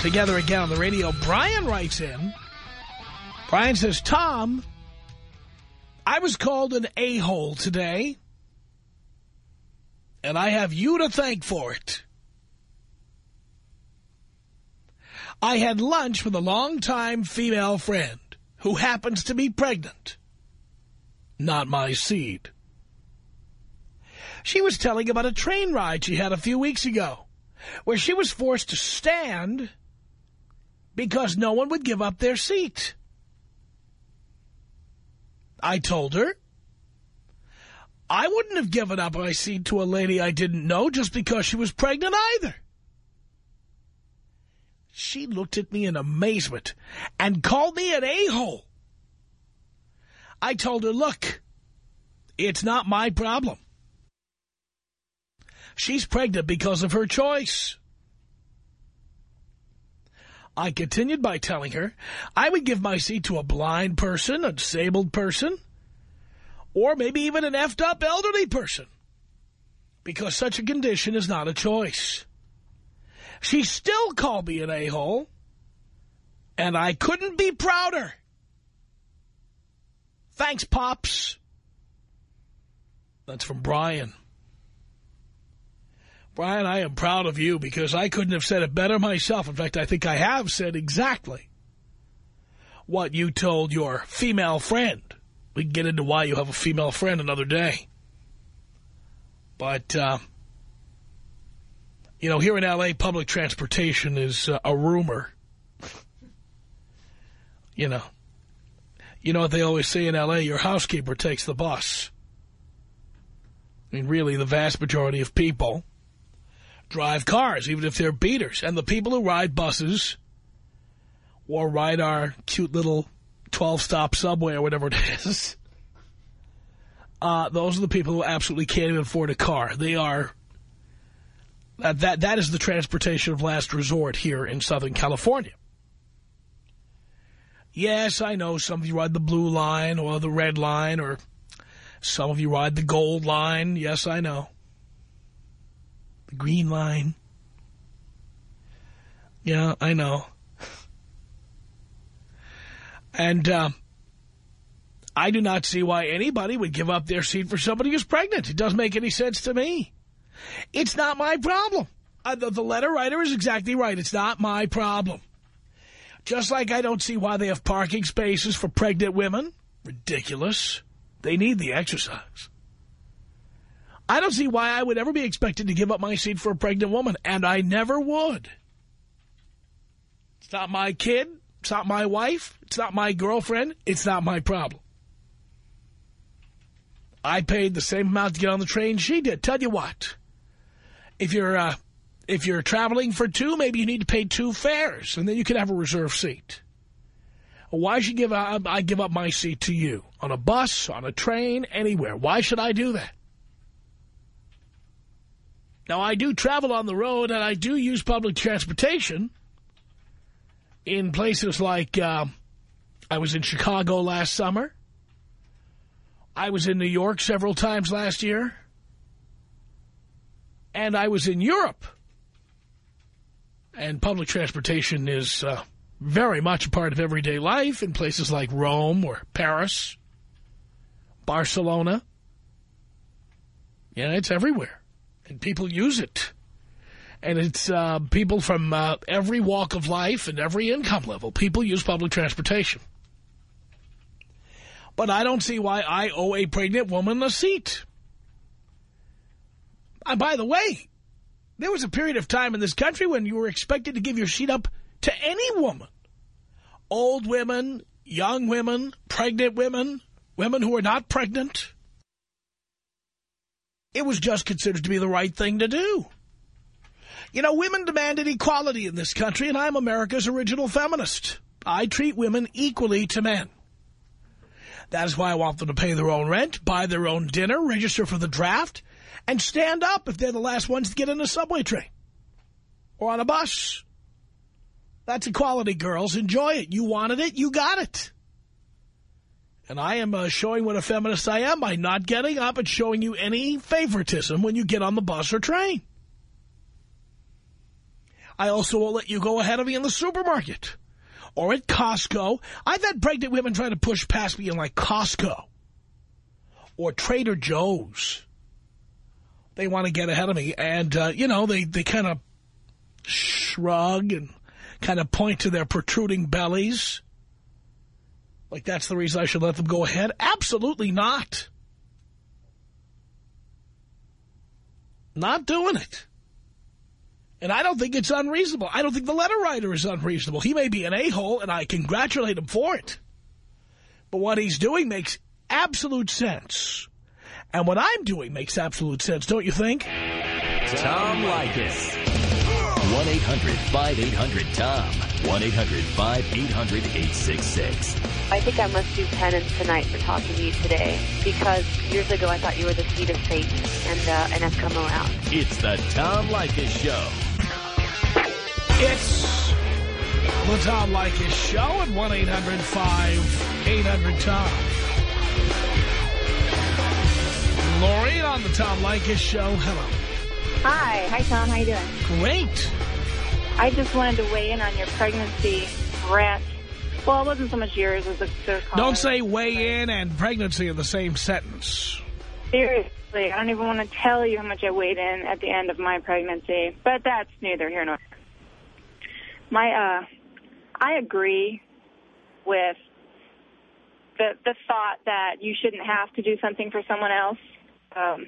together again on the radio. Brian writes in. Brian says, Tom, I was called an a-hole today, and I have you to thank for it. I had lunch with a longtime female friend who happens to be pregnant. Not my seed. She was telling about a train ride she had a few weeks ago, where she was forced to stand because no one would give up their seat. I told her I wouldn't have given up my seat to a lady I didn't know just because she was pregnant either. She looked at me in amazement and called me an a-hole. I told her, look, it's not my problem. She's pregnant because of her choice. I continued by telling her I would give my seat to a blind person, a disabled person, or maybe even an effed up elderly person, because such a condition is not a choice. She still called me an a-hole, and I couldn't be prouder. Thanks, Pops. That's from Brian. Brian, I am proud of you because I couldn't have said it better myself. In fact, I think I have said exactly what you told your female friend. We can get into why you have a female friend another day. But, uh, you know, here in L.A., public transportation is uh, a rumor. you know. You know what they always say in L.A., your housekeeper takes the bus. I mean, really, the vast majority of people drive cars, even if they're beaters. And the people who ride buses or ride our cute little 12-stop subway or whatever it is, uh, those are the people who absolutely can't even afford a car. They are... Uh, that That is the transportation of last resort here in Southern California. Yes, I know some of you ride the blue line or the red line or some of you ride the gold line. Yes, I know the green line. Yeah, I know. And uh, I do not see why anybody would give up their seat for somebody who's pregnant. It doesn't make any sense to me. It's not my problem. Uh, the, the letter writer is exactly right. It's not my problem. Just like I don't see why they have parking spaces for pregnant women. Ridiculous. They need the exercise. I don't see why I would ever be expected to give up my seat for a pregnant woman, and I never would. It's not my kid. It's not my wife. It's not my girlfriend. It's not my problem. I paid the same amount to get on the train she did. Tell you what, if you're uh, if you're traveling for two, maybe you need to pay two fares, and then you can have a reserve seat. Why should give I give up my seat to you on a bus, on a train, anywhere? Why should I do that? Now, I do travel on the road, and I do use public transportation in places like uh, I was in Chicago last summer. I was in New York several times last year. And I was in Europe. And public transportation is uh, very much a part of everyday life in places like Rome or Paris, Barcelona. Yeah, it's everywhere and people use it. And it's uh, people from uh, every walk of life and every income level. People use public transportation. But I don't see why I owe a pregnant woman a seat. And by the way, there was a period of time in this country when you were expected to give your seat up to any woman. Old women, young women, pregnant women, women who are not pregnant. It was just considered to be the right thing to do. You know, women demanded equality in this country, and I'm America's original feminist. I treat women equally to men. That is why I want them to pay their own rent, buy their own dinner, register for the draft, and stand up if they're the last ones to get in a subway train or on a bus. That's equality, girls. Enjoy it. You wanted it. You got it. And I am uh, showing what a feminist I am by not getting up and showing you any favoritism when you get on the bus or train. I also won't let you go ahead of me in the supermarket or at Costco. I've had pregnant women try to push past me in like Costco or Trader Joe's. They want to get ahead of me. And, uh, you know, they, they kind of shrug and kind of point to their protruding bellies. Like that's the reason I should let them go ahead? Absolutely not. Not doing it. And I don't think it's unreasonable. I don't think the letter writer is unreasonable. He may be an a-hole, and I congratulate him for it. But what he's doing makes absolute sense. And what I'm doing makes absolute sense, don't you think? Tom Leykis. 1-800-5800-TOM. 1-800-5800-866. I think I must do penance tonight for talking to you today because years ago I thought you were the seed of Satan, and uh, and I've come around. It's the Tom Leykis Show. It's the Tom Leykis Show at 1-800-5800-TOM. Lori on the Tom Leykis Show. Hello. Hi. Hi, Tom. How you doing? Great. I just wanted to weigh in on your pregnancy rant. Well, it wasn't so much yours as the, Don't say weigh in and pregnancy in the same sentence. Seriously, I don't even want to tell you how much I weighed in at the end of my pregnancy. But that's neither here nor there. My, uh, I agree with the the thought that you shouldn't have to do something for someone else. Um,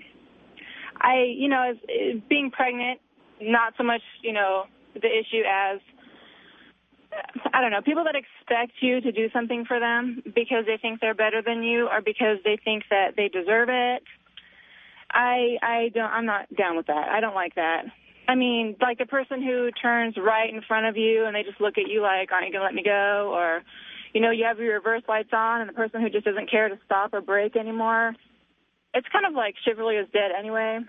I, you know, as, as being pregnant, not so much, you know, the issue as I don't know, people that expect you to do something for them because they think they're better than you or because they think that they deserve it. I I don't I'm not down with that. I don't like that. I mean, like the person who turns right in front of you and they just look at you like, aren't you going to let me go? Or, you know, you have your reverse lights on and the person who just doesn't care to stop or brake anymore. It's kind of like chivalry is dead anyway.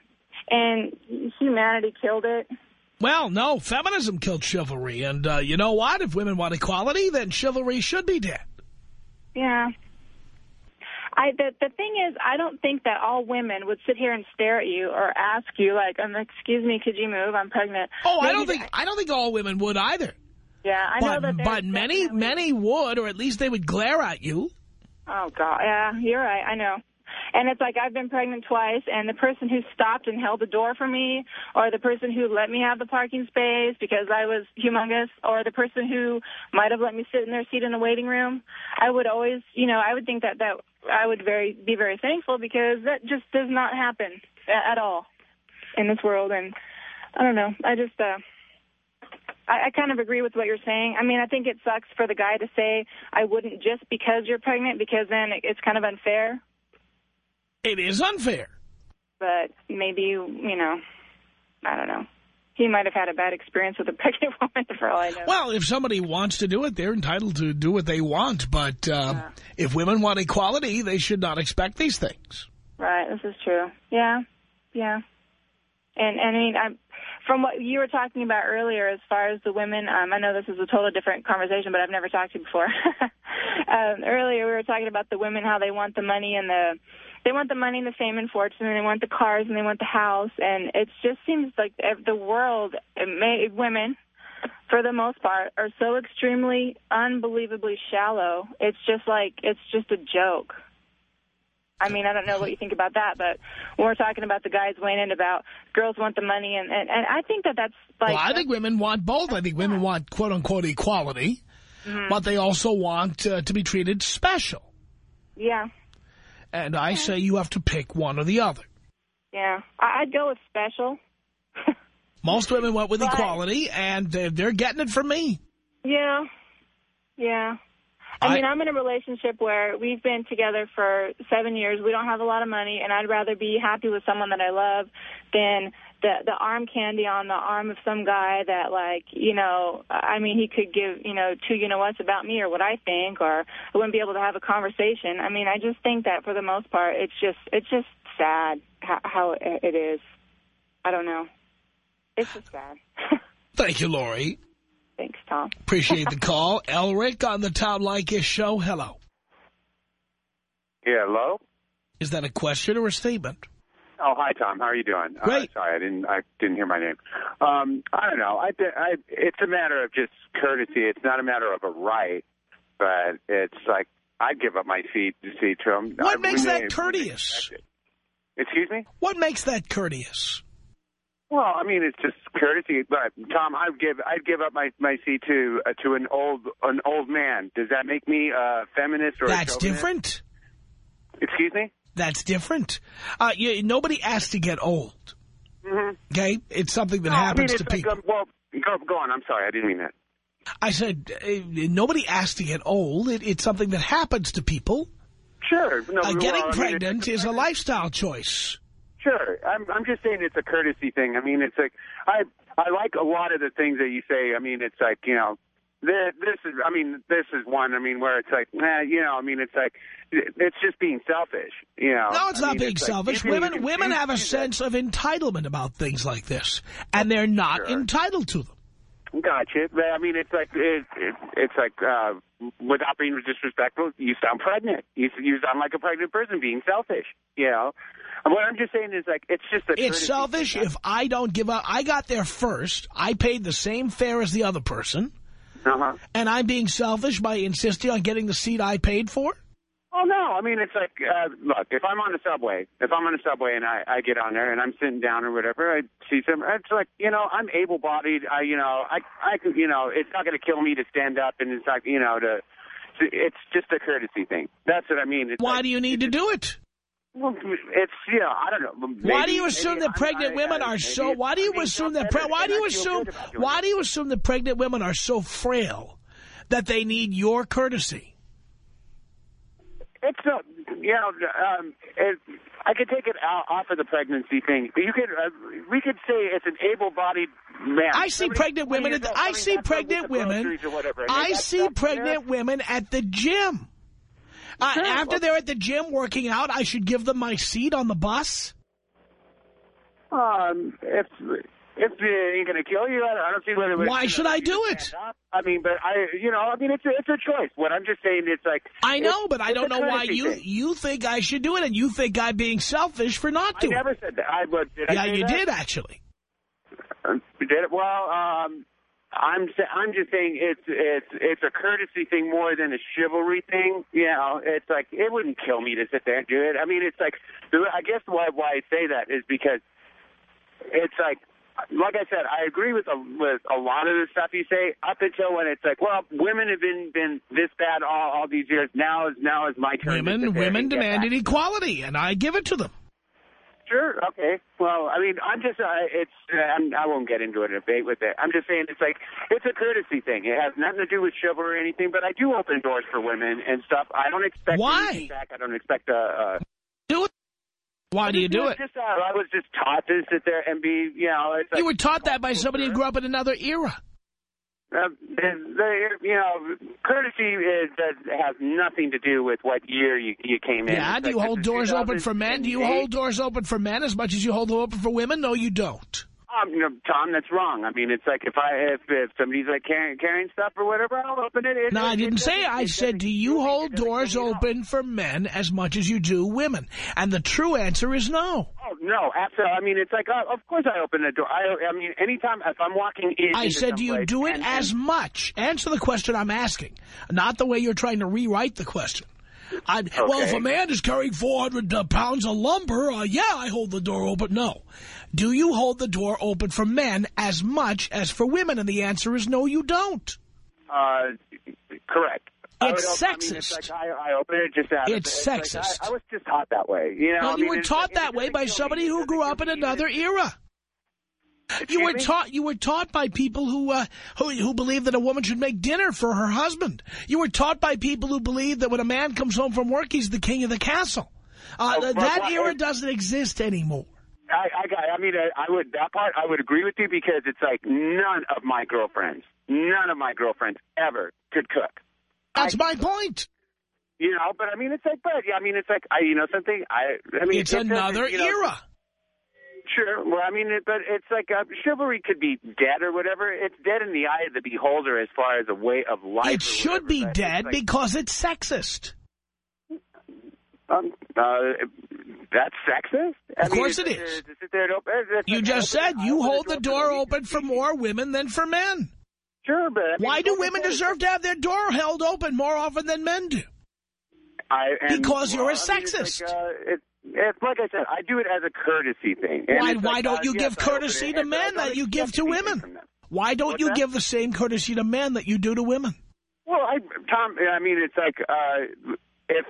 And humanity killed it. Well, no, feminism killed chivalry. And uh, you know what? If women want equality, then chivalry should be dead. Yeah. I the the thing is, I don't think that all women would sit here and stare at you or ask you like, um, "Excuse me, could you move? I'm pregnant." Oh, Maybe I don't think I don't think all women would either. Yeah, I know but, that. But many definitely... many would, or at least they would glare at you. Oh God, yeah, you're right. I know. And it's like I've been pregnant twice, and the person who stopped and held the door for me, or the person who let me have the parking space because I was humongous, or the person who might have let me sit in their seat in the waiting room, I would always, you know, I would think that that I would very be very thankful because that just does not happen at all in this world. And I don't know, I just. uh I, I kind of agree with what you're saying. I mean, I think it sucks for the guy to say, I wouldn't just because you're pregnant, because then it's kind of unfair. It is unfair. But maybe, you know, I don't know. He might have had a bad experience with a pregnant woman, for all I know. Well, if somebody wants to do it, they're entitled to do what they want. But uh, yeah. if women want equality, they should not expect these things. Right, this is true. Yeah, yeah. And, and I mean, I'm, from what you were talking about earlier, as far as the women, um, I know this is a totally different conversation, but I've never talked to you before. um, earlier, we were talking about the women, how they want the money and the they want the money and the fame and fortune, and they want the cars and they want the house, and it just seems like the world, may, women, for the most part, are so extremely, unbelievably shallow. It's just like it's just a joke. I mean, I don't know what you think about that, but when we're talking about the guys weighing in about girls want the money, and, and, and I think that that's like... Well, I think women want both. I think women want quote-unquote equality, mm -hmm. but they also want uh, to be treated special. Yeah. And I say you have to pick one or the other. Yeah, I'd go with special. Most women went with but, equality, and they're, they're getting it from me. Yeah, yeah. I, I mean, I'm in a relationship where we've been together for seven years. We don't have a lot of money, and I'd rather be happy with someone that I love than the the arm candy on the arm of some guy that, like, you know, I mean, he could give, you know, two you know what's about me or what I think, or I wouldn't be able to have a conversation. I mean, I just think that for the most part, it's just it's just sad how, how it is. I don't know. It's just sad. Thank you, Lori. Thanks, Tom. Appreciate the call. Elric on the Tom Leykis show. Hello. Yeah, hello? Is that a question or a statement? Oh, hi, Tom. How are you doing? Uh, Great. Uh, sorry, I didn't I didn't hear my name. Um, I don't know. I, I, it's a matter of just courtesy. It's not a matter of a right, but it's like I'd give up my seat to see to him. What I makes that courteous? Excuse me? What makes that courteous? Well, I mean, it's just courtesy. But Tom, I'd give I'd give up my my seat to uh, to an old an old man. Does that make me a feminist or That's different. Excuse me. That's different. Uh, you, nobody asks to get old. Mm -hmm. Okay, it's something that no, happens I mean, to like, people. Um, well, go, go on. I'm sorry, I didn't mean that. I said uh, nobody asks to get old. It, it's something that happens to people. Sure. No, uh, getting well, pregnant I mean, is a lifestyle choice. Sure. I'm I'm just saying it's a courtesy thing. I mean, it's like I I like a lot of the things that you say. I mean, it's like, you know, this, this is I mean, this is one I mean where it's like, nah, you know, I mean, it's like it's just being selfish, you know. No, it's I not mean, being it's selfish. Like, women women have a sense of entitlement about things like this, and they're not sure. entitled to them. Gotcha. I mean, it's like it, it, it's like uh, without being disrespectful, you sound pregnant. You you sound like a pregnant person being selfish. You know. What I'm just saying is, like, it's just a It's selfish if I don't give up. I got there first. I paid the same fare as the other person. Uh-huh. And I'm being selfish by insisting on getting the seat I paid for? Oh, no. I mean, it's like, uh, look, if I'm on the subway, if I'm on the subway and I, I get on there and I'm sitting down or whatever, I see some, it's like, you know, I'm able-bodied. I, you know, I, I could, you know, it's not going to kill me to stand up and it's not, you know, to, it's just a courtesy thing. That's what I mean. It's Why like, do you need to do it? Well, it's you know I don't know. Maybe, why do you assume that pregnant women are so? Why do you assume that? Why do you assume? Why do you assume that pregnant women are so frail that they need your courtesy? It's a you know um, it, I could take it out, off of the pregnancy thing. but You could uh, we could say it's an able-bodied man. I see Somebody, pregnant women. At the, I see pregnant women. I see pregnant women at the gym. Uh, sure. After they're at the gym working out, I should give them my seat on the bus? Um, if if it ain't going to kill you, I don't see whether. Why should I do it? I mean, but I, you know, I mean, it's a, it's a choice. What I'm just saying, it's like I know, but I don't know why you thing. you think I should do it, and you think I'm being selfish for not doing. I never said that. I would. yeah, I you that? did actually. Uh, did it? Well, um, I'm I'm just saying it's it's it's a courtesy thing more than a chivalry thing. You know, it's like it wouldn't kill me to sit there and do it. I mean, it's like I guess why why I say that is because it's like like I said, I agree with a, with a lot of the stuff you say up until when it's like, well, women have been been this bad all, all these years. Now is now is my turn. Women women demanded equality, and I give it to them. Sure. Okay. Well, I mean, I'm just, uh, it's, uh, I'm, I won't get into a debate with it. I'm just saying it's like, it's a courtesy thing. It has nothing to do with chivalry or anything, but I do open doors for women and stuff. I don't expect Why? back. I don't expect a, uh, do it. Why do you do it? Just, uh, I was just taught to sit there and be, you know. It's like, you were taught that by somebody who grew up in another era. Uh, the, you know, courtesy is, does, has nothing to do with what year you, you came in. Yeah, do you hold doors open for men? Do you hold doors open for men as much as you hold them open for women? No, you don't. Um, you know, Tom, that's wrong. I mean, it's like if I if, if somebody's like carrying carrying stuff or whatever, I'll open it. it no, I didn't it say. I said, do you hold doors open for men as much as you do women? And the true answer is no. Oh no, absolutely. I mean, it's like, uh, of course I open the door. I, I mean, anytime if I'm walking in. I said, do you do it and, as much? Answer the question I'm asking, not the way you're trying to rewrite the question. I, Well, if a man is carrying 400 uh, pounds of lumber, uh, yeah, I hold the door open. No. Do you hold the door open for men as much as for women? And the answer is no, you don't. Uh, correct. It's would open- I mean, it's sexist. like I, I open it just out of- It's like sexist. I, I was just taught that way. You know, No, I you were taught like- that way by somebody who grew up in another era. You were taught you were taught by people who uh, who who believe that a woman should make dinner for her husband. You were taught by people who believe that when a man comes home from work, he's the king of the castle. Uh, Oh, that what- era doesn't exist anymore. I, I got. I mean, I, I would that part. I would agree with you because it's like none of my girlfriends, none of my girlfriends ever could cook. That's I- my point. You know, but I mean, it's like, but yeah, I mean, it's like, I, you know, something. I, I mean, It's it doesn't, another you know, era. Sure. Well, I mean, it, but it's like uh, chivalry could be dead or whatever. It's dead in the eye of the beholder as far as a way of life. It should be but it's dead like, because it's sexist. Um, uh, that's sexist. I Of mean, course it's- it is. it's- it's there to open- it's You just said you hold the door open for more women than for men. Sure, but I mean, Why do women deserve to have their door held open more often than men do? I, and, Because you're a I mean, it's sexist. Like, uh, it, it's like I said, I do it as a courtesy thing. And Why why like, don't uh, you yes, give open courtesy to men that you give to women? Why don't What's you that? give the same courtesy to men that you do to women? Well, I, Tom, I mean, it's like uh, if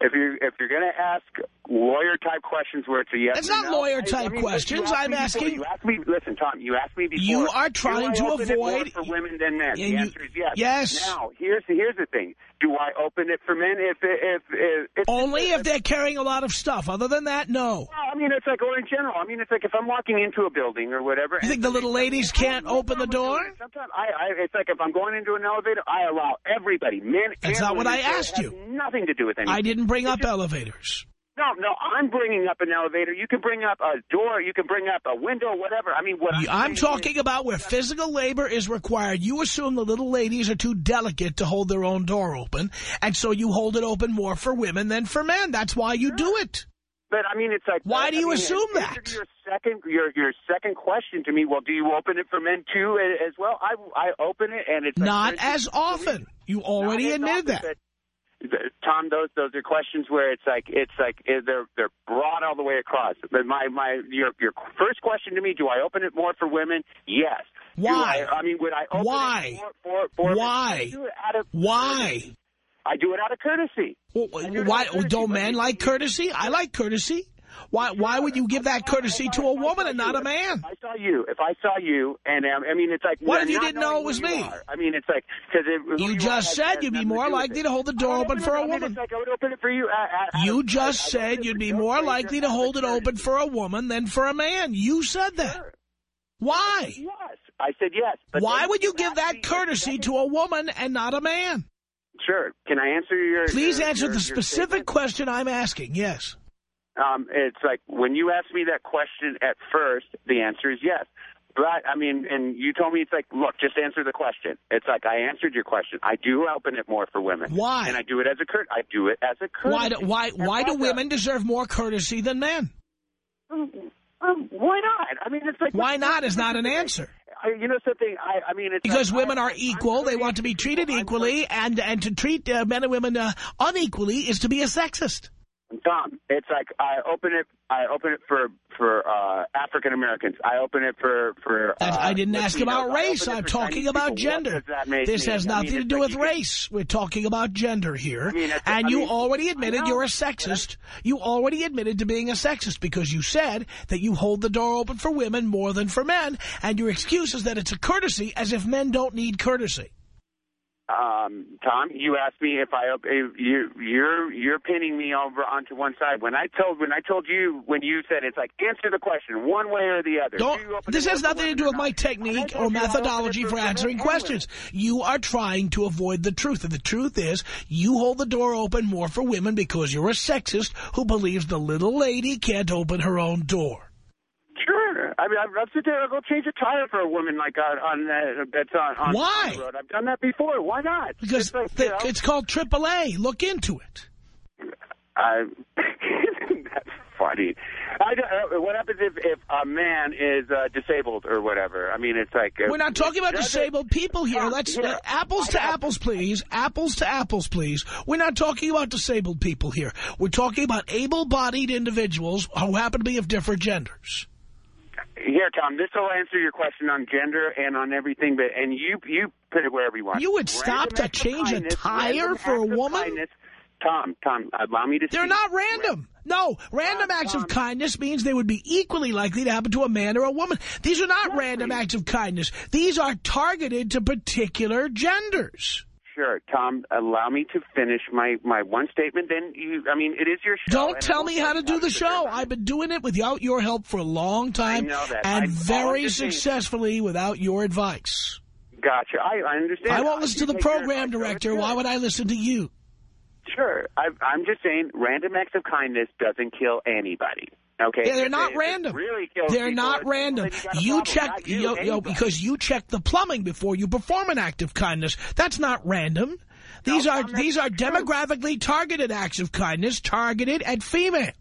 if you if you're going to ask lawyer type questions where it's a yes, It's not no, lawyer type I mean, questions. I'm before. asking- You asked me. Listen, Tom. You asked me before. You are trying to open it more avoid- for women than men. The you- answer is yes. yes. Now, here's here's the thing. Do I open it for men if if if, if Only if they're carrying a lot of stuff. Other than that, no. I mean, it's like, or in general. I mean, it's like if I'm walking into a building or whatever. You think the little ladies can't open the door? Sometimes I, I, it's like if I'm going into an elevator, I allow everybody, men. That's not what I asked you. Nothing to do with anything. I didn't bring It's up just- elevators. No, no, I'm bringing up an elevator. You can bring up a door. You can bring up a window, whatever. I mean, what I'm, I'm talking about where physical labor is required. You assume the little ladies are too delicate to hold their own door open, and so you hold it open more for women than for men. That's why you do it. but I mean, it's like. Why do you mean, assume that? Your second, your your second question to me. Well, do you open it for men too as well? I I open it, and it's Not instance, as often. You already admitted often, that. Tom, those those are questions where it's like it's like eh, they're they're broad all the way across. But my my your your first question to me: Do I open it more for women? Yes. Why? I, I mean, would I open Why? it for for, for Why? Do it out of Why? I do it out of courtesy. Well, do why courtesy, don't men like courtesy? I like courtesy. Why why would you give that courtesy to a woman and not a man? I saw you, if I saw you, and um, I mean, it's like What if you didn't know it was me? are. I mean, it's like because You just said you'd be more likely to hold the door open for a woman. I would open it for you. You just I- I open said you'd be more likely to hold it open for a woman than for a man. You said that. Why? Yes, I said yes. But Why would you give that courtesy to a woman and not a man? Sure. Can I answer your? Please your- answer your- the specific question I'm asking. Yes. Um, it's like when you asked me that question at first, the answer is yes. But I mean, and you told me it's like, look, just answer the question. It's like I answered your question. I do open it more for women. Why? And I do it as a curt. I do it as a courtesy. Why do, why And why do women deserve more courtesy than men? Um, why not? I mean, it's like Why not is not an answer. I, you know something? I, I mean, it's Because like, women are I'm equal, they want to be treated I'm equally, and and to treat uh, men and women uh, unequally is to be a sexist. Tom, it's like I open it. I open it for for uh, African Americans. I open it for for. Uh, I didn't ask about race. I'm talking about. Gender. does that make This has I mean, nothing to do like with you can- race. We're talking about gender here. mean, and I you mean, already admitted you're a sexist. You already admitted to being a sexist because you said that you hold the door open for women more than for men, and your excuse is that it's a courtesy, as if men don't need courtesy. Um, Tom, you asked me if I if you you're you're pinning me over onto one side. When I told when I told you when you said it's like answer the question one way or the other. Don't, Do you open this has nothing to do with my technique or told you I open it methodology for answering questions. You are trying to avoid the truth. And the truth is, you hold the door open more for women because you're a sexist who believes the little lady can't open her own door. I mean, I've, sit there. I'll go change a tire for a woman like on, on uh, that's on on Why? the road. I've done that before. Why not? Because it's, like, the- you know, it's called AAA. Look into it. I, that's funny. I, don't- uh, what happens if if a man is uh, disabled or whatever? I mean, it's like uh, We're not talking about disabled people here. Let's uh, apples to apples, please. Apples to apples, please. We're not talking about disabled people here. We're talking about able-bodied individuals who happen to be of different genders. Here, Tom, this will answer your question on gender and on everything, but and you you put it wherever you want. You would stop Random to change a tire for a woman? kindness. Tom, Tom, allow me to They're speak. not random. No, random Tom, acts of kindness means they would be equally likely to happen to a man or a woman. These are not random acts of kindness. These are targeted to particular genders. Sure, Tom, allow me to finish my, my one statement. Then you, I mean, it is your show. Don't tell me how to do the show. I've been doing it without your help for a long time know that. and I'm- very successfully without your advice. Gotcha. I, I understand. I won't listen to the program advice, so it's director. Why would I listen to you? Sure. I, I'm just saying, random acts of kindness doesn't kill anybody. Okay. Yeah, they're not it- random. really They're people, not it's- random. you got a You problem, check, you, yo, yo, because you check the plumbing before you perform an act of kindness. That's not random. These No, are these are true. demographically targeted acts of kindness targeted at females.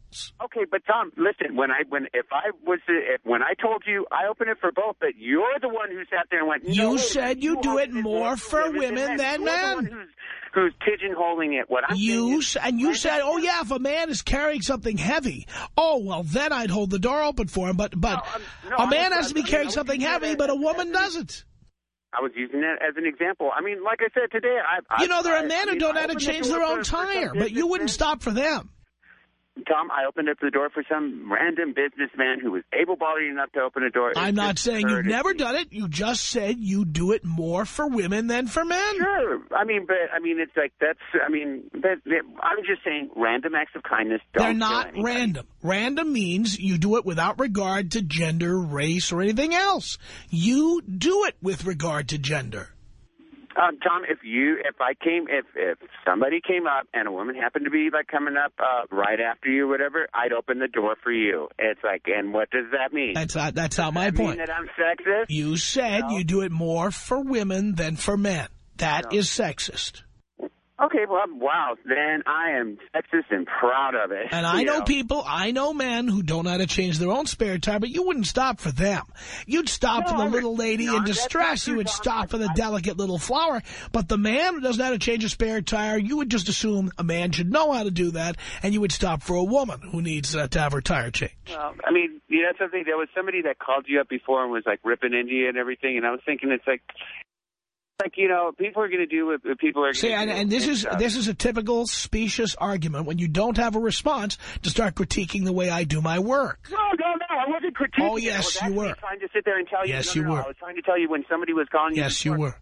Okay, but Tom, listen. When I when if I was if, when I told you I open it for both, but you're the one who sat there and went. You no, wait said minute, you do it more for women than You're the one men. Who's, who's pigeonholing it? What I'm You is, and you random said, "Oh yeah, if a man is carrying something heavy, oh well, then I'd hold the door open for him." But but No, no, a I man was- has to be carrying I something heavy, but a woman doesn't. I was using that as an example. I mean, like I said today, I, I You know, there I- are men I who don't I know how to change their own tire, but you wouldn't stop for them. Tom, I opened up the door for some random businessman who was able-bodied enough to open a door. It's I'm not saying you've never done it. You just said you do it more for women than for men. Sure. I mean, but I mean, it's like that's. I mean, but I'm just saying, random acts of kindness. Don't They're not random. Random means you do it without regard to gender, race, or anything else. You do it with regard to gender. Um, Tom, if you, if I came, if if somebody came up and a woman happened to be like coming up uh, right after you, whatever, I'd open the door for you. It's like, and what does that mean? That's not, that's not my that point. Mean that I'm sexist? You said No. you do it more for women than for men. That is sexist. Okay, well, wow. Then I am sexist and proud of it. And I You know people, I know men who don't know how to change their own spare tire, but you wouldn't stop for them. You'd stop No, for the I'm- little lady no, in distress. You would stop for the delicate little flower. But the man who doesn't know how to change a spare tire, you would just assume a man should know how to do that, and you would stop for a woman who needs uh, to have her tire changed. Well, I mean, you know something? There was somebody that called you up before and was like ripping into you and everything, and I was thinking it's like, like you know, people are going to do what people are. See, and, and this is stuff. this is a typical specious argument when you don't have a response to start critiquing the way I do my work. No, no, no. I wasn't critiquing. Oh, yes, I you were. Trying to sit there and tell you. Yes, no, you no, no, were. I was trying to tell you when somebody was calling you. Yes, you were.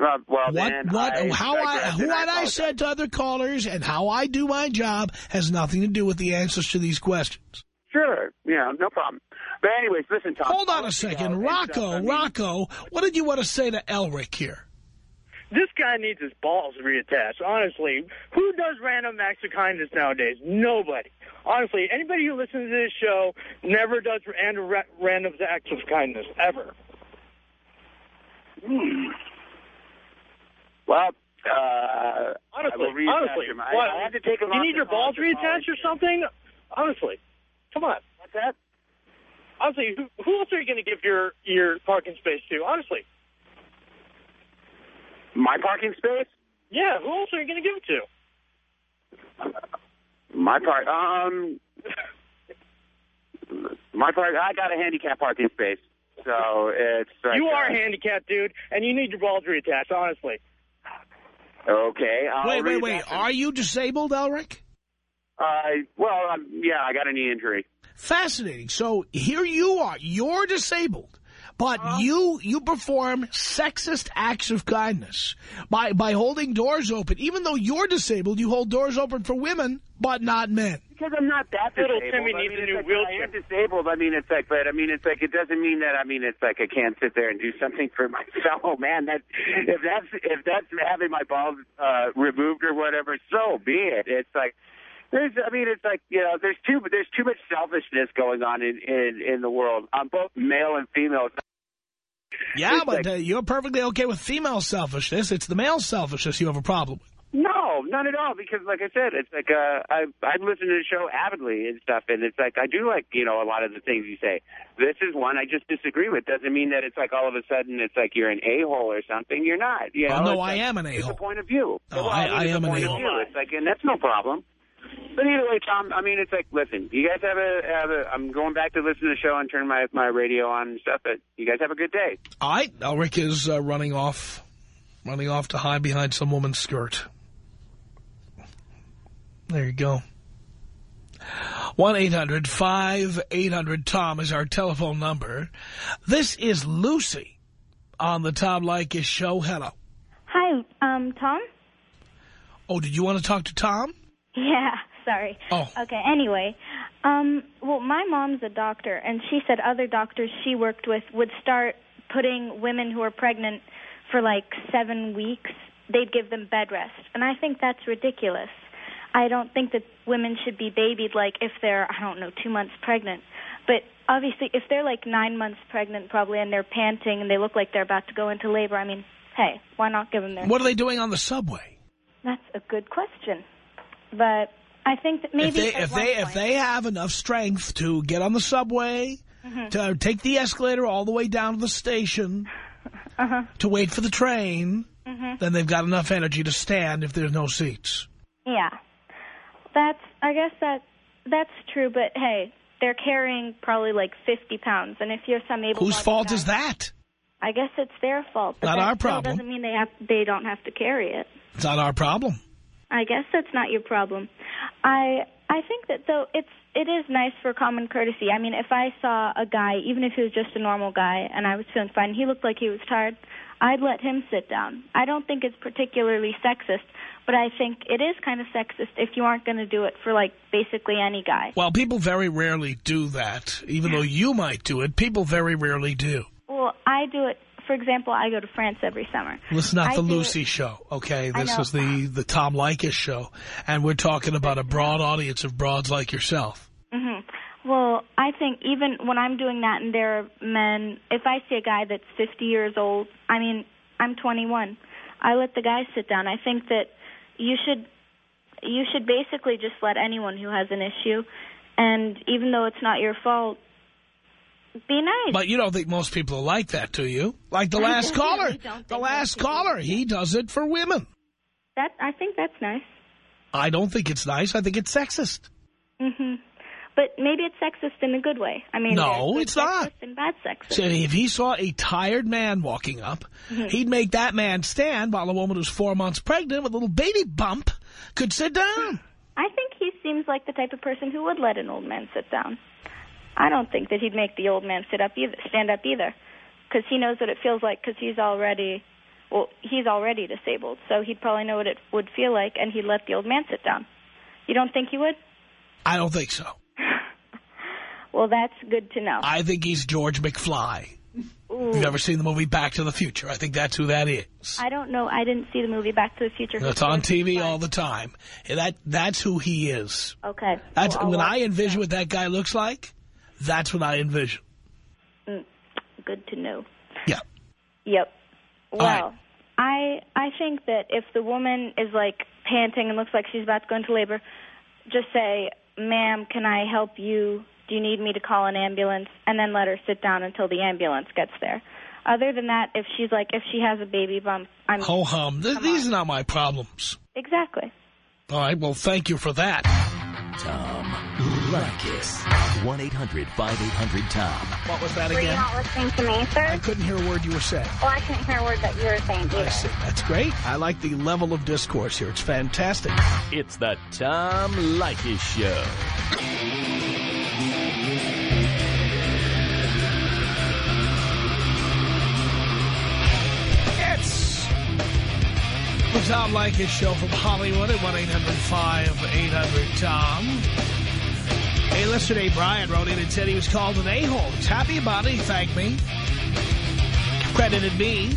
Uh, well, What what I how I what I apologize. said to other callers and how I do my job has nothing to do with the answers to these questions. Sure. Yeah, no problem. But anyways, listen, Tom. Hold on a let you second, Rocco. I mean, Rocco, what did you want to say to Elric here? This guy needs his balls reattached. Honestly, who does random acts of kindness nowadays? Nobody. Honestly, anybody who listens to this show never does random, random acts of kindness ever. Hmm. Well, uh, I Honestly, will honestly, them. I, what? I had to take them you off need your balls reattached or something? Honestly, come on. What's that? Honestly, who, who else are you going to give your your parking space to? Honestly, My parking space? yeah, who else are you going to give it to? My part, Um, my park. I got a handicap parking space, so it's. Like, you are uh, handicapped, dude, and you need your balls reattached. Honestly, Okay. I'll wait, wait, wait. Are you disabled, Elric? Uh, well, um, yeah, I got a knee injury. Fascinating. So here you are. You're disabled. But Uh-huh. you you perform sexist acts of kindness by by holding doors open. Even though you're disabled, you hold doors open for women, but not men. Because I'm not that Little disabled. Timmy I needs mean, a it's new like, wheelchair. I am disabled. I mean, it's like, but I mean, it's like it doesn't mean that. I mean, it's like I can't sit there and do something for my fellow man. That if that's if that's having my balls uh, removed or whatever, so be it. It's like. There's, I mean, it's like you know, there's too there's too much selfishness going on in in in the world on both male and female. Yeah, It's but like- uh, you're perfectly okay with female selfishness. It's the male selfishness you have a problem with. No, not at all. Because, like I said, it's like uh, I I listen to the show avidly and stuff, and it's like I do like you know a lot of the things you say. This is one I just disagree with. Doesn't mean that it's like all of a sudden it's like you're an a hole or something. You're not. You know, Oh, no, It's I like- am an a hole. It's a point of view. Oh, Well, I- mean, I am an a-hole. It's like, and that's no problem. But either way, Tom, I mean, it's like, listen, you guys have a, have a, I'm going back to listen to the show and turn my, my radio on and stuff, but you guys have a good day. All right, now Rick is uh, running off, running off to hide behind some woman's skirt. There you go. 1-800-5800-TOM is our telephone number. This is Lucy on the Tom Leykis show. Hello. Hi, um, Tom? Oh, did you want to talk to Tom? Yeah, sorry. Oh. Okay, anyway, um, well, my mom's a doctor, and she said other doctors she worked with would start putting women who are pregnant for like seven weeks. They'd give them bed rest, and I think that's ridiculous. I don't think that women should be babied like if they're, I don't know, two months pregnant. But obviously, if they're like nine months pregnant, probably, and they're panting and they look like they're about to go into labor, I mean, hey, why not give them their What are they doing on the subway? That's a good question. But I think that maybe if they if they if they have enough strength to get on the subway, Mhm. to take the escalator all the way down to the station, Uh-huh. to wait for the train, Mhm. then they've got enough energy to stand if there's no seats. Yeah. That's I guess that that's true, but hey, they're carrying probably like 50 pounds and if you're some able Whose fault is that? I guess it's their fault. But Not that our problem. doesn't mean they have they don't have to carry it. It's not our problem. I guess that's not your problem. I I think that though it's it is nice for common courtesy. I mean, if I saw a guy, even if he was just a normal guy, and I was feeling fine, he looked like he was tired, I'd let him sit down. I don't think it's particularly sexist, but I think it is kind of sexist if you aren't going to do it for like basically any guy. Well, people very rarely do that. Even though you might do it, people very rarely do. Well, I do it. For example, I go to France every summer. This is not I the Lucy it- show, okay? This is the, the Tom Leykis show. And we're talking about a broad audience of broads like yourself. hmm Well, I think even when I'm doing that and there are men, if I see a guy that's 50 years old, I mean, I'm 21. I let the guy sit down. I think that you should you should basically just let anyone who has an issue and even though it's not your fault, be nice. But you don't think most people are like that, do you? Like the last caller. The last caller, he does it for women. That I think that's nice. I don't think it's nice. I think it's sexist. Mm hmm But maybe it's sexist in a good way. I mean, No, it's not. and bad sexist. So if he saw a tired man walking up, Mhm. he'd make that man stand while a woman who's four months pregnant with a little baby bump could sit down. I think he seems like the type of person who would let an old man sit down. I don't think that he'd make the old man sit up either, stand up either, because he knows what it feels like. Because he's already, well, he's already disabled, so he'd probably know what it would feel like, and he'd let the old man sit down. You don't think he would? I don't think so. Well, that's good to know. I think he's George McFly. Ooh. You've never seen the movie Back to the Future. I think that's who that is. I don't know. I didn't see the movie Back to the Future. It's on TV all the time. And That That's who he is. Okay. That's Well, When I envision what that guy looks like, that's what I envision. Mm, good to know. Yeah. Yep. Well, right. I I think that if the woman is like panting and looks like she's about to go into labor, just say, "Ma'am, can I help you? Do you need me to call an ambulance?" And then let her sit down until the ambulance gets there. Other than that, if she's like, if she has a baby bump, I'm Ho hum. Th- these are not my problems. exactly. All right. Well, thank you for that. Tom Leykis. 1-800-5800-TOM. What was that again? Were you again? not listening to me, sir? I couldn't hear a word you were saying. Well, I couldn't hear a word that you were saying either. I see. That's great. I like the level of discourse here. It's fantastic. It's the Tom Leykis Show. It's the Tom Leykis show from Hollywood at 1-800-5800-TOM. Hey, listener Brian wrote in and said he was called an a-hole. He's happy about it. He thanked me. Credited me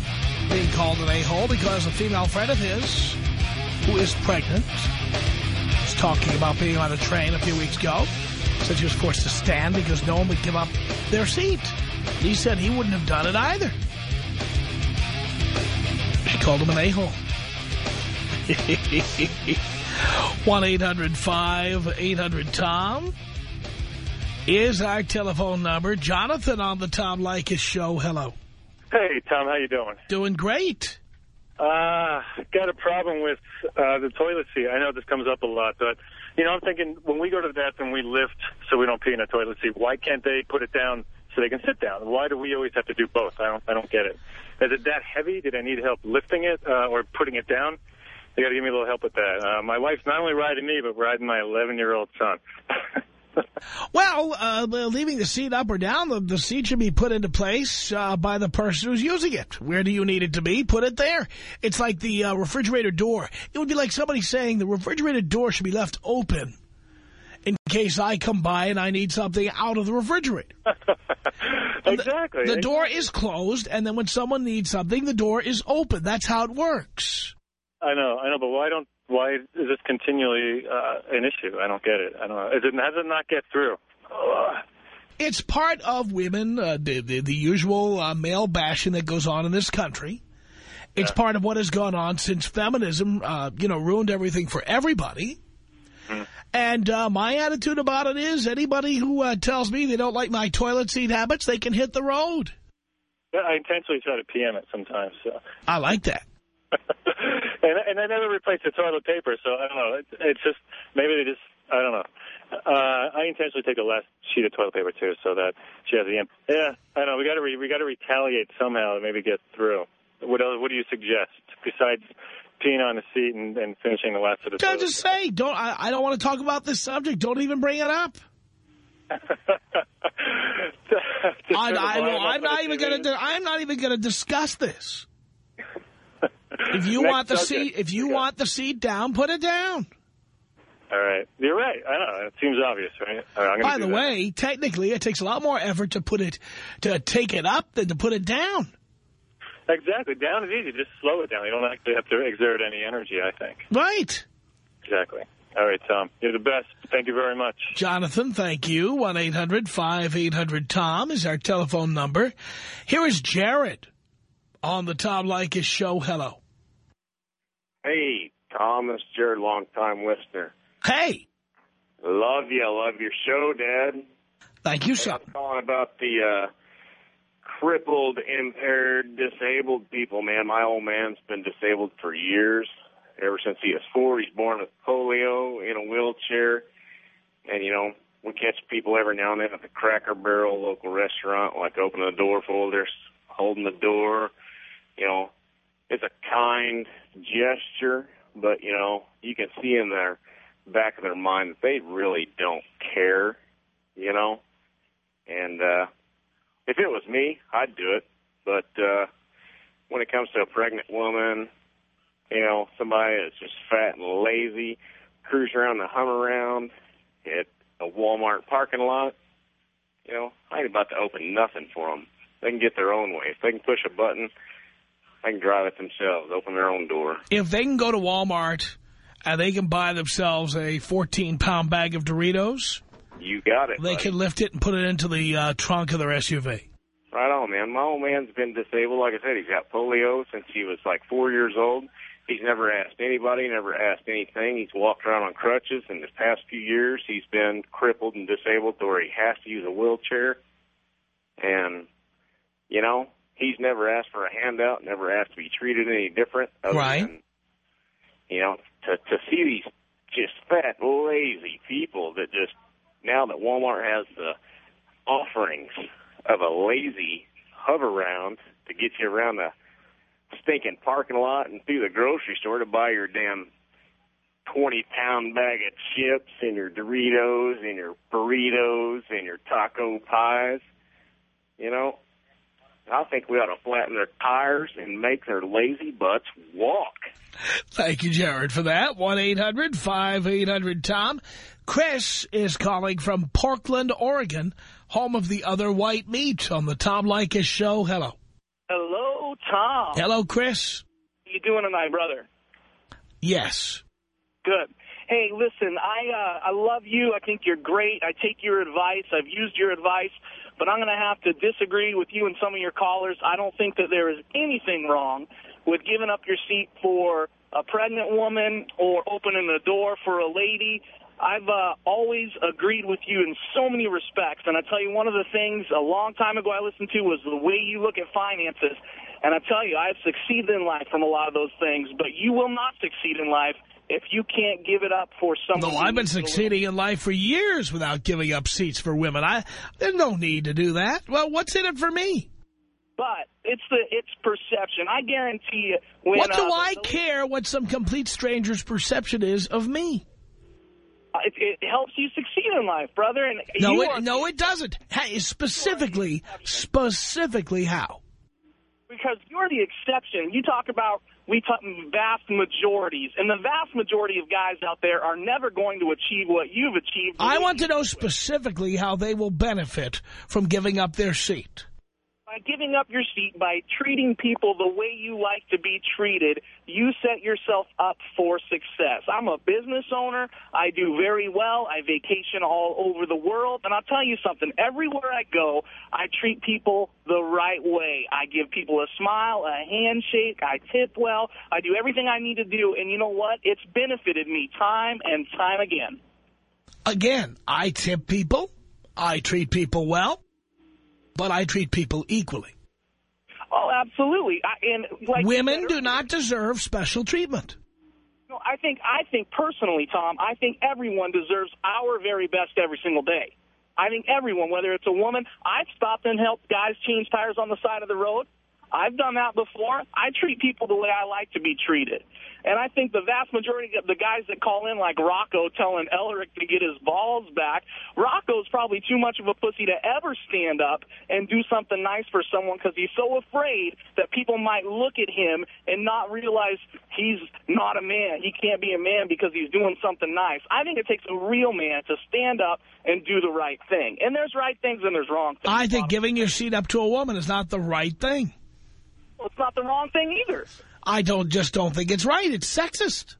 being called an a-hole because a female friend of his who is pregnant was talking about being on a train a few weeks ago. Said she was forced to stand because no one would give up their seat. He said he wouldn't have done it either. She called him an a-hole. 1-800-5800-TOM is our telephone number. Jonathan on the Tom Leykis show. Hello. Hey, Tom, how you doing? Doing great. Uh, got a problem with uh, the toilet seat. I know this comes up a lot, but, you know, I'm thinking when we go to the bathroom, we lift so we don't pee in a toilet seat. Why can't they put it down so they can sit down? Why do we always have to do both? I don't, I don't get it. Is it that heavy? Did I need help lifting it uh, or putting it down? They got to give me a little help with that. Uh, my wife's not only riding me, but riding my 11-year-old son. Well, uh, leaving the seat up or down, the, the seat should be put into place uh, by the person who's using it. Where do you need it to be? Put it there. It's like the uh, refrigerator door. It would be like somebody saying the refrigerator door should be left open in case I come by and I need something out of the refrigerator. exactly. The, the door is closed, and then when someone needs something, the door is open. That's how it works. I know, I know, but why don't why is this continually uh, an issue? I don't get it. I don't know. Is it how does it not get through? Ugh. It's part of women, uh, the, the, the usual uh, male bashing that goes on in this country. It's Yeah. part of what has gone on since feminism, uh, you know, ruined everything for everybody. Hmm. And uh, my attitude about it is anybody who uh, tells me they don't like my toilet seat habits, they can hit the road. I intentionally try to PM it sometimes. So. I like that. And and I never replace the toilet paper, so I don't know. It's, it's just maybe they just I don't know. Uh, I intentionally take the last sheet of toilet paper too, so that she has the. Imp- yeah, I know. We got to re- we got to retaliate somehow to maybe get through. What else, What do you suggest besides peeing on the seat and, and finishing the last of the toilet? just say, don't I, I don't want to talk about this subject. Don't even bring it up. Just I, turn the I, volume up I'm not even going to. I'm not even going to discuss this. If you Next want the subject. seat, if you Okay. want the seat down, put it down. All right, you're right. I know it seems obvious, right? All right I'm By the that. way, technically, it takes a lot more effort to put it to take it up than to put it down. exactly. Down is easy. Just slow it down. You don't actually have to exert any energy. I think. Right. Exactly. All right, Tom. You're the best. Thank you very much. Jonathan, thank you. 1-800-5800-TOM is our telephone number. Here is Jared on the Tom Leykis show. Hello. Hey, is Jared, long-time listener. Hey. Love you. Love your show, Dad. Thank you, son. I'm calling about the uh, crippled, impaired, disabled people, man. My old man's been disabled for years. Ever since he was four, he's born with polio, in a wheelchair. And, you know, we catch people every now and then at the Cracker Barrel local restaurant, like opening the door for they're holding the door. You know, it's a kind gesture, but, you know, you can see in their back of their mind that they really don't care, you know? And uh if it was me, I'd do it. But uh when it comes to a pregnant woman, you know, somebody that's just fat and lazy, cruise around the hum around at a Walmart parking lot, you know, I ain't about to open nothing for them. They can get their own way. If they can push a button, they can drive it themselves, open their own door. If they can go to Walmart and they can buy themselves a 14-pound bag of Doritos, You got it. they buddy. can lift it and put it into the uh, trunk of their SUV. Right on, man. My old man's been disabled. Like I said, he's got polio since he was like four years old. He's never asked anybody, never asked anything. He's walked around on crutches. In the past few years, he's been crippled and disabled to where he has to use a wheelchair. And, you know, he's never asked for a handout, never asked to be treated any different. other Right. than, you know, to, to see these just fat, lazy people that just, now that Walmart has the offerings of a lazy Hoveround to get you around the stinking parking lot and through the grocery store to buy your damn 20 pound bag of chips and your Doritos and your burritos and your taco pies. You know, I think we ought to flatten their tires and make their lazy butts walk. Thank you, Jared, for that. 1-800-5800-TOM. Chris is calling from Portland, Oregon, home of the other white meat on the Tom Leykis show. Hello. Hello, Tom. Hello, Chris. How you doing tonight, brother? Yes. Good. Hey, listen, I uh, I love you. I think you're great. I take your advice. I've used your advice, but I'm going to have to disagree with you and some of your callers. I don't think that there is anything wrong with giving up your seat for a pregnant woman or opening the door for a lady. I've uh, always agreed with you in so many respects. And I tell you, one of the things a long time ago I listened to was the way you look at finances. And I tell you, I've succeeded in life from a lot of those things. But you will not succeed in life if you can't give it up for someone. No, I've been succeeding in life for years without giving up seats for women. I There's no need to do that. Well, what's in it for me? But it's the it's perception. I guarantee you. When, what do uh, I care what some complete stranger's perception is of me? It, it helps you succeed in life, brother. And no, it, no, it doesn't. Hey, specifically, specifically how? Because you're the exception. You talk about we talk vast majorities, and the vast majority of guys out there are never going to achieve what you've achieved. I want to know specifically how they will benefit from giving up their seat. By giving up your seat, by treating people the way you like to be treated, you set yourself up for success. I'm a business owner. I do very well. I vacation all over the world. And I'll tell you something. Everywhere I go, I treat people the right way. I give people a smile, a handshake. I tip well. I do everything I need to do. And you know what? It's benefited me time and time again. Again, I tip people. I treat people well but I treat people equally. Oh, absolutely. I, and like Women do not deserve special treatment. No, I think, I think personally, Tom, I think everyone deserves our very best every single day. I think everyone, whether it's a woman, I've stopped and helped guys change tires on the side of the road. I've done that before. I treat people the way I like to be treated. And I think the vast majority of the guys that call in, like Rocco telling Elric to get his balls back, Rocco's probably too much of a pussy to ever stand up and do something nice for someone because he's so afraid that people might look at him and not realize he's not a man. He can't be a man because he's doing something nice. I think it takes a real man to stand up and do the right thing. And there's right things and there's wrong things. I think giving your seat up to a woman is not the right thing. Well, it's not the wrong thing either. I don't just don't think it's right. It's sexist.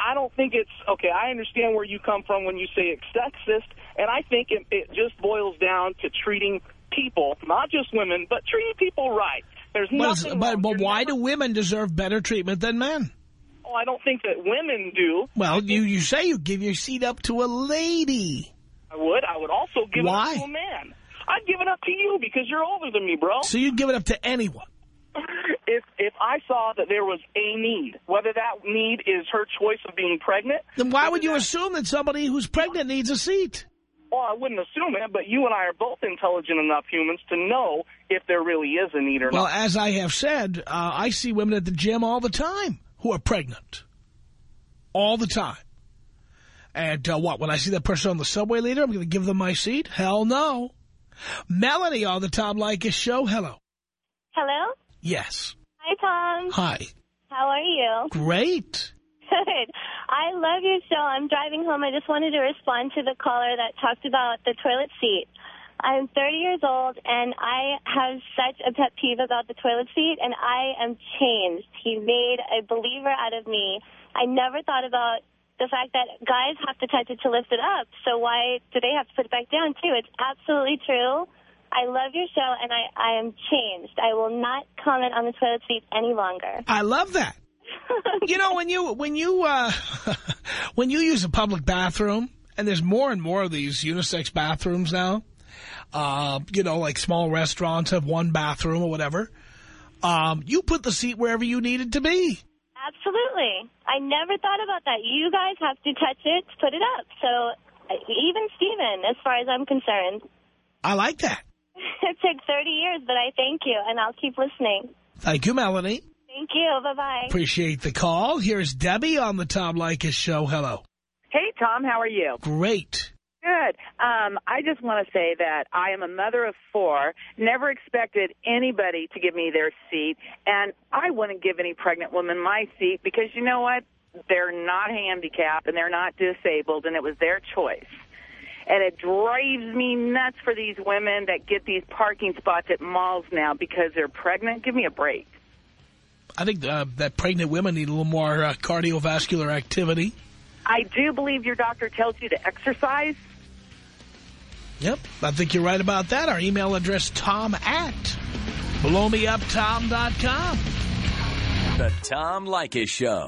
I don't think it's, okay, I understand where you come from when you say it's sexist, and I think it, it just boils down to treating people, not just women, but treating people right. There's but, nothing but, but why never, do women deserve better treatment than men? Oh, I don't think that women do. Well, you, you say you give your seat up to a lady. I would. I would also give why? it up to a man. I'd give it up to you because you're older than me, bro. So you'd give it up to anyone? If if I saw that there was a need, whether that need is her choice of being pregnant. Then why would you that, assume that somebody who's pregnant needs a seat? Well, I wouldn't assume it, but you and I are both intelligent enough humans to know if there really is a need or well, not. Well, as I have said, uh, I see women at the gym all the time who are pregnant. All the time. And uh, what, when I see that person on the subway later, I'm going to give them my seat? Hell no. Melanie on the Tom Leykis show. Hello. Hello? Yes. Hi, Tom. Hi. How are you? Great. Good. I love your show. I'm driving home. I just wanted to respond to the caller that talked about the toilet seat. I'm 30 years old, and I have such a pet peeve about the toilet seat, and I am changed. He made a believer out of me. I never thought about the fact that guys have to touch it to lift it up, so why do they have to put it back down, too? It's absolutely true. I love your show, and I, I am changed. I will not comment on the toilet seat any longer. I love that. you know, when you when you uh, when you use a public bathroom, and there's more and more of these unisex bathrooms now. Uh, you know, like small restaurants have one bathroom or whatever. Um, you put the seat wherever you need it to be. Absolutely. I never thought about that. You guys have to touch it to put it up. So even Steven, as far as I'm concerned. I like that. It took 30 years, but I thank you, and I'll keep listening. Thank you, Melanie. Thank you. Bye-bye. Appreciate the call. Here's Debbie on the Tom Leykis show. Hello. Hey, Tom. How are you? Great. Good. Um, I just want to say that I am a mother of four, never expected anybody to give me their seat, and I wouldn't give any pregnant woman my seat because you know what? They're not handicapped and they're not disabled, and it was their choice. And it drives me nuts for these women that get these parking spots at malls now because they're pregnant. Give me a break. I think uh, that pregnant women need a little more uh, cardiovascular activity. I do believe your doctor tells you to exercise. Yep, I think you're right about that. Our email address, tom at blowmeuptom.com. The Tom Leykis Show.